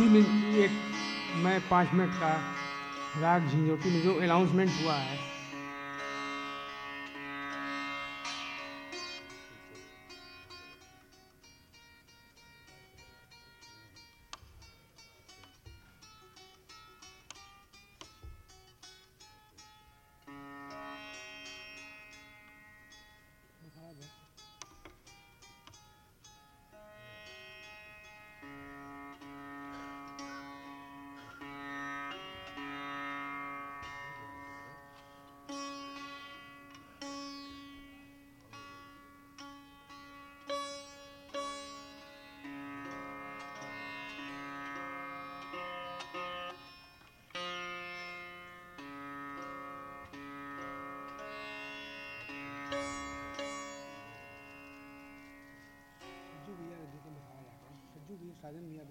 एक मैं पाँच मिनट का राग झिझोटी में जो अनाउंसमेंट हुआ है साधन मियाँ